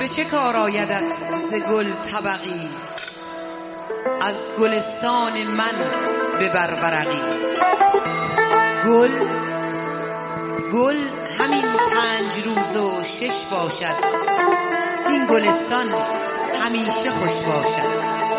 به چه کار آیدت ز گل طبقی؟ از گلستان من به برورقی گل گل همین پنج روز و شش باشد. این گلستان همیشه خوش باشد.